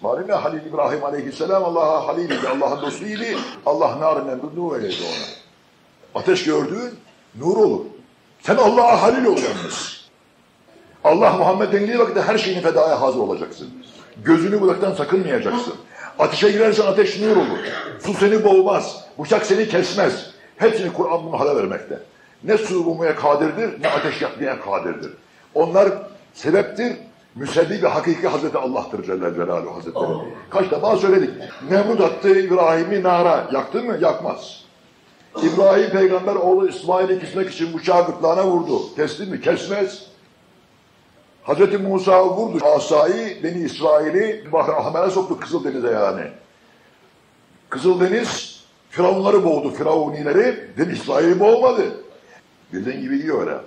Malum ya Halil İbrahim aleyhisselam Allah'a halil idi, Allah'ın dostuydu. Allah nar nemrud nur eyledi ona. Ateş gördüğün nur olur. Sen Allah'a halil ol yalnız. Allah Muhammed denildiği vakitte her şeyini fedaya hazır olacaksın. Gözünü budaktan sakınmayacaksın. Ateşe girersen ateş nur olur. Su seni boğmaz. Bıçak seni kesmez. Hepsini Kur'an bunu hala vermekte. Ne su bulmaya kadirdir ne ateş yakmaya kadirdir. Onlar sebeptir. Müsebbibi hakiki Hazreti Allah'tır Celle Celaluhu Hazretleri. Kaç defa söyledik. Nemrut attı İbrahim'i nara. Yaktı mı? Yakmaz. İbrahim peygamber oğlu İsmail'i kesmek için bıçağı gırtlağına vurdu. Kesti mi? Kesmez. Hazreti Musa vurdu asayı, Beni İsrail'i Bahri Ahmer'e soktu Kızıldeniz'e yani. Kızıldeniz Firavunları boğdu, Firavunileri, Beni İsrail'i boğmadı. Bildiğin gibi diyor öyle.